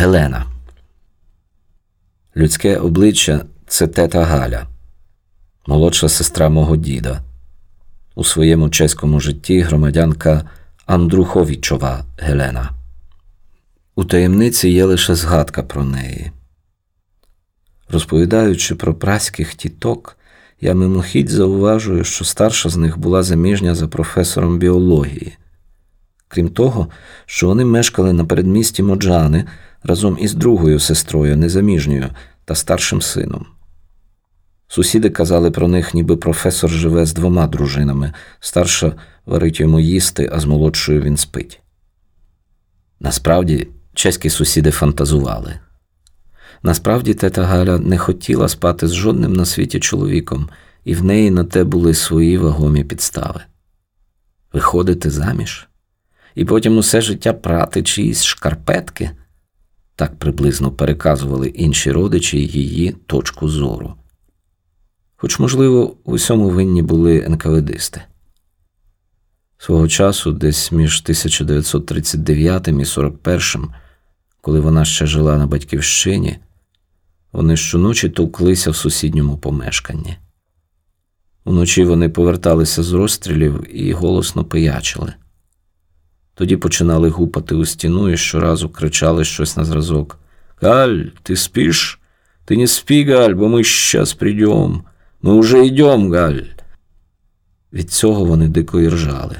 Гелена. Людське обличчя це тета Галя, молодша сестра мого діда. У своєму чеському житті громадянка Андруховічова Гелена. У таємниці є лише згадка про неї. Розповідаючи про праських тіток, я мимохідь зауважую, що старша з них була заміжня за професором біології. Крім того, що вони мешкали на передмісті Моджани разом із другою сестрою, незаміжньою та старшим сином. Сусіди казали про них, ніби професор живе з двома дружинами, старша варить йому їсти, а з молодшою він спить. Насправді, чеські сусіди фантазували. Насправді, тета Галя не хотіла спати з жодним на світі чоловіком, і в неї на те були свої вагомі підстави. Виходити заміж? І потім усе життя прати чиїсь шкарпетки? Так приблизно переказували інші родичі її точку зору. Хоч, можливо, у всьому винні були НКВДисти. Свого часу, десь між 1939 і 41, коли вона ще жила на батьківщині, вони щоночі товклися в сусідньому помешканні. Уночі вони поверталися з розстрілів і голосно пиячили. Тоді починали гупати у стіну і щоразу кричали щось на зразок. Галь, ти спиш? Ти не спи, Галь, бо ми щас прийдем. Ми уже йдем, Галь. Від цього вони дико іржали.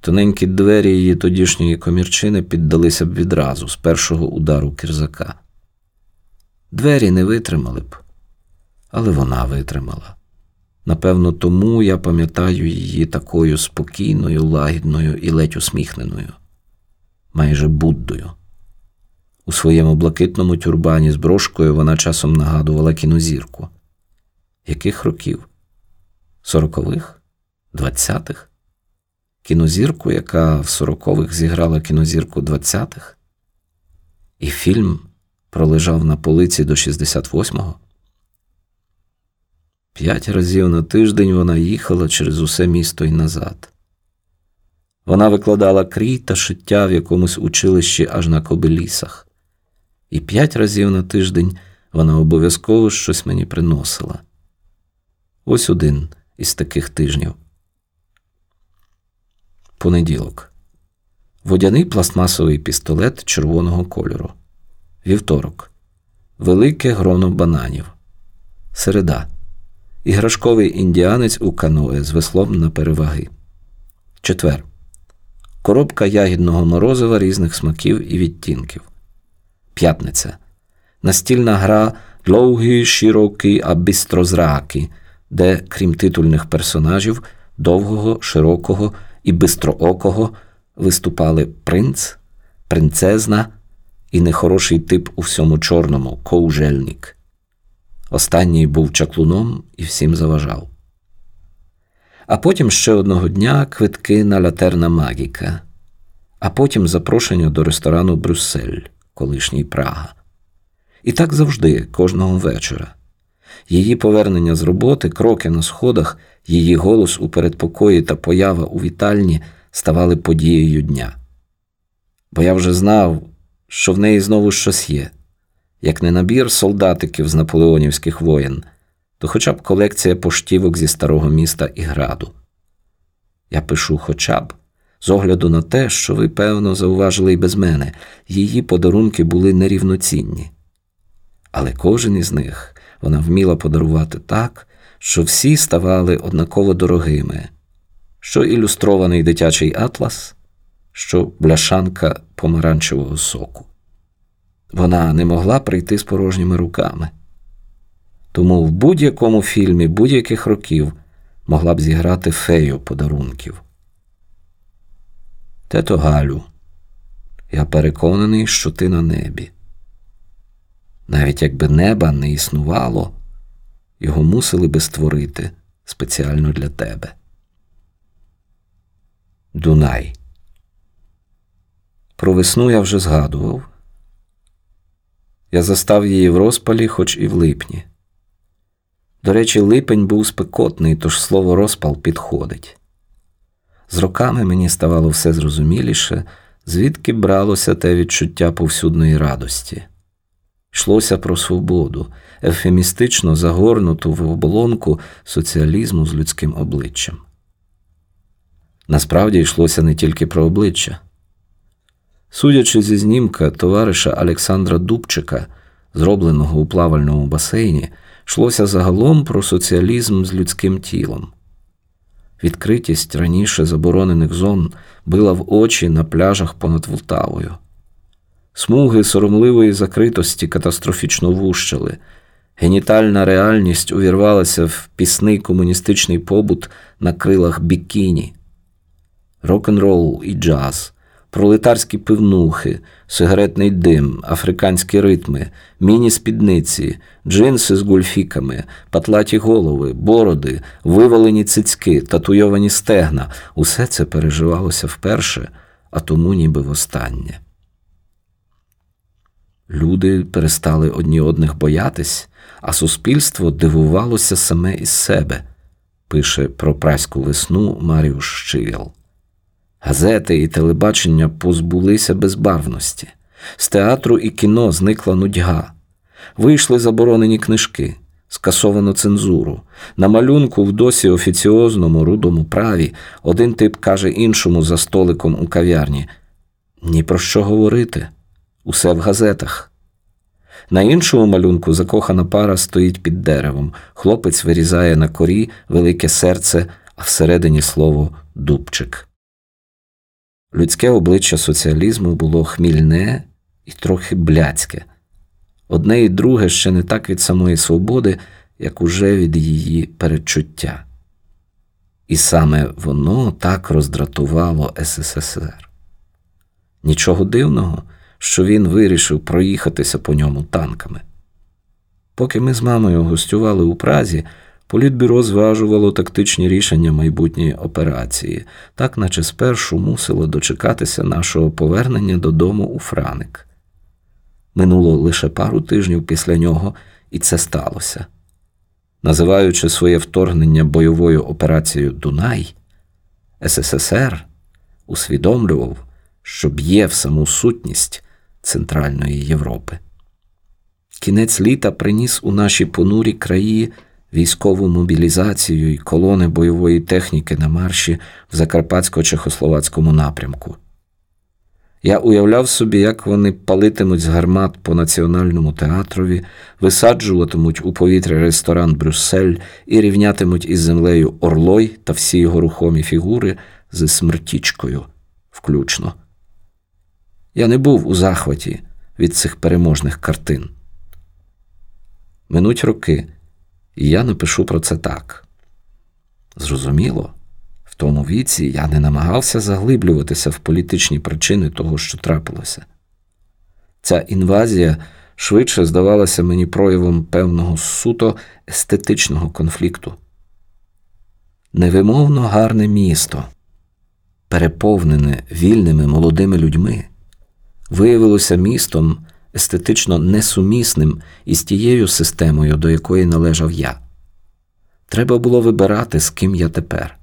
Тоненькі двері її тодішньої комірчини піддалися б відразу з першого удару кірзака. Двері не витримали б, але вона витримала. Напевно, тому я пам'ятаю її такою спокійною, лагідною і ледь усміхненою, майже Буддою. У своєму блакитному тюрбані з брошкою вона часом нагадувала кінозірку. Яких років? Сорокових? Двадцятих? Кінозірку, яка в сорокових зіграла кінозірку двадцятих? І фільм пролежав на полиці до 68-го? П'ять разів на тиждень вона їхала через усе місто і назад. Вона викладала крій та шиття в якомусь училищі аж на кобилісах, і п'ять разів на тиждень вона обов'язково щось мені приносила. Ось один із таких тижнів. Понеділок. Водяний пластмасовий пістолет червоного кольору. Вівторок. Велике гроно бананів. Середа. Іграшковий індіанець у каное з веслом на переваги. Четвер. Коробка ягідного морозива різних смаків і відтінків. П'ятниця. Настільна гра Довгі, широкі, а бистрозраки, де, крім титульних персонажів, довгого, широкого і бистроокого виступали принц, принцезна і нехороший тип у всьому чорному коужельник. Останній був чаклуном і всім заважав. А потім ще одного дня квитки на латерна магіка, а потім запрошення до ресторану Брюссель, колишній Прага. І так завжди, кожного вечора. Її повернення з роботи, кроки на сходах, її голос у передпокої та поява у вітальні ставали подією дня. Бо я вже знав, що в неї знову щось є як не набір солдатиків з наполеонівських воєн, то хоча б колекція поштівок зі старого міста і граду. Я пишу хоча б з огляду на те, що ви, певно, зауважили і без мене, її подарунки були нерівноцінні. Але кожен із них вона вміла подарувати так, що всі ставали однаково дорогими, що ілюстрований дитячий атлас, що бляшанка помаранчевого соку. Вона не могла прийти з порожніми руками. Тому в будь-якому фільмі будь-яких років могла б зіграти фею подарунків. Тето Галю, я переконаний, що ти на небі. Навіть якби неба не існувало, його мусили би створити спеціально для тебе. Дунай. Про весну я вже згадував. Я застав її в розпалі, хоч і в липні. До речі, липень був спекотний, тож слово розпал підходить. З роками мені ставало все зрозуміліше, Звідки бралося те відчуття повсюдної радості? Йшлося про свободу, ефемістично загорнуту в оболонку соціалізму з людським обличчям. Насправді йшлося не тільки про обличчя. Судячи зі знімка товариша Олександра Дубчика, зробленого у плавальному басейні, йшлося загалом про соціалізм з людським тілом. Відкритість раніше заборонених зон била в очі на пляжах понад Волтавою. Смуги соромливої закритості катастрофічно вущили, генітальна реальність увірвалася в пісний комуністичний побут на крилах бікіні, рок-н-рол і джаз, пролетарські пивнухи, сигаретний дим, африканські ритми, міні-спідниці, джинси з гульфіками, патлаті голови, бороди, вивалені цицьки, татуйовані стегна усе це переживалося вперше, а тому ніби востаннє. Люди перестали одні одних боятись, а суспільство дивувалося саме із себе, пише про праську весну Маріуш Щивіл. Газети і телебачення позбулися безбарвності, з театру і кіно зникла нудьга, вийшли заборонені книжки, скасовано цензуру. На малюнку в досі офіціозному рудому праві один тип каже іншому за столиком у кав'ярні: ні про що говорити, усе в газетах. На іншому малюнку закохана пара стоїть під деревом, хлопець вирізає на корі велике серце, а всередині слово дубчик. Людське обличчя соціалізму було хмільне і трохи бляцьке. Одне і друге ще не так від самої свободи, як уже від її передчуття. І саме воно так роздратувало СССР. Нічого дивного, що він вирішив проїхатися по ньому танками. Поки ми з мамою гостювали у Празі, Політбюро зважувало тактичні рішення майбутньої операції, так наче спершу мусило дочекатися нашого повернення додому у Франик. Минуло лише пару тижнів після нього, і це сталося. Називаючи своє вторгнення бойовою операцією Дунай, СССР усвідомлював, що б'є в саму сутність Центральної Європи. Кінець літа приніс у наші понурі краї військову мобілізацію і колони бойової техніки на марші в Закарпатсько-Чехословацькому напрямку. Я уявляв собі, як вони палитимуть з гармат по національному театрові, висаджуватимуть у повітря ресторан Брюссель і рівнятимуть із землею Орлой та всі його рухомі фігури з смертічкою включно. Я не був у захваті від цих переможних картин. Минуть роки, і я напишу про це так. Зрозуміло, в тому віці я не намагався заглиблюватися в політичні причини того, що трапилося. Ця інвазія швидше здавалася мені проявом певного суто естетичного конфлікту. Невимовно гарне місто, переповнене вільними молодими людьми, виявилося містом естетично несумісним із тією системою, до якої належав я. Треба було вибирати, з ким я тепер.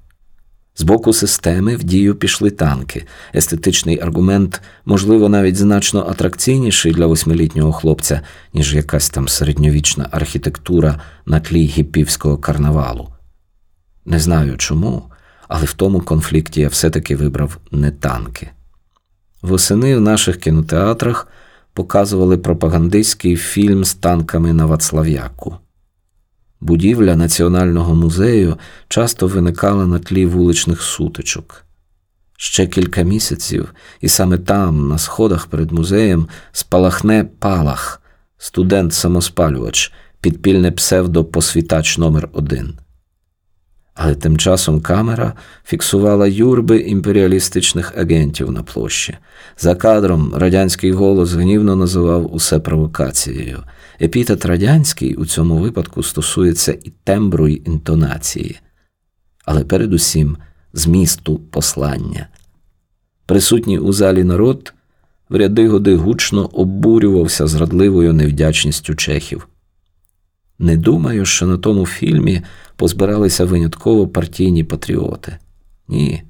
З боку системи в дію пішли танки. Естетичний аргумент, можливо, навіть значно атракційніший для восьмилітнього хлопця, ніж якась там середньовічна архітектура на тлі гіпівського карнавалу. Не знаю чому, але в тому конфлікті я все-таки вибрав не танки. Восени в наших кінотеатрах показували пропагандистський фільм з танками на Вацлав'яку. Будівля Національного музею часто виникала на тлі вуличних сутичок. Ще кілька місяців, і саме там, на сходах перед музеєм, спалахне палах, студент-самоспалювач, підпільне псевдо посвітач номер 1 але тим часом камера фіксувала юрби імперіалістичних агентів на площі. За кадром радянський голос гнівно називав усе провокацією. Епітет радянський у цьому випадку стосується і тембру, і інтонації, але передусім змісту послання. Присутній у залі народ в ряди годи гучно обурювався зрадливою невдячністю чехів. Не думаю, що на тому фільмі позбиралися винятково партійні патріоти. Ні,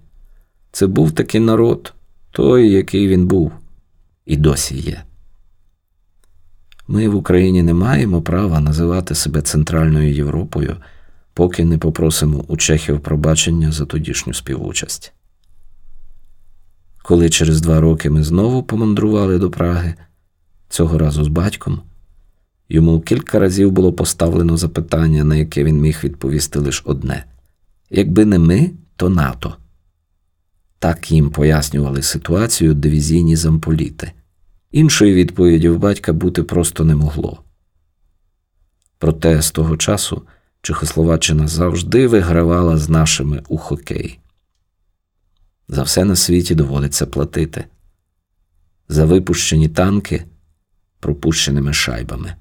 це був такий народ, той, який він був, і досі є. Ми в Україні не маємо права називати себе Центральною Європою, поки не попросимо у чехів пробачення за тодішню співучасть. Коли через два роки ми знову помандрували до Праги, цього разу з батьком, йому кілька разів було поставлено запитання, на яке він міг відповісти лише одне: якби не ми, то НАТО. Так їм пояснювали ситуацію дивізійні замполіти. Іншої відповіді в батька бути просто не могло. Проте з того часу Чехословаччина завжди вигравала з нашими у хокей. За все на світі доводиться платити. За випущені танки пропущеними шайбами.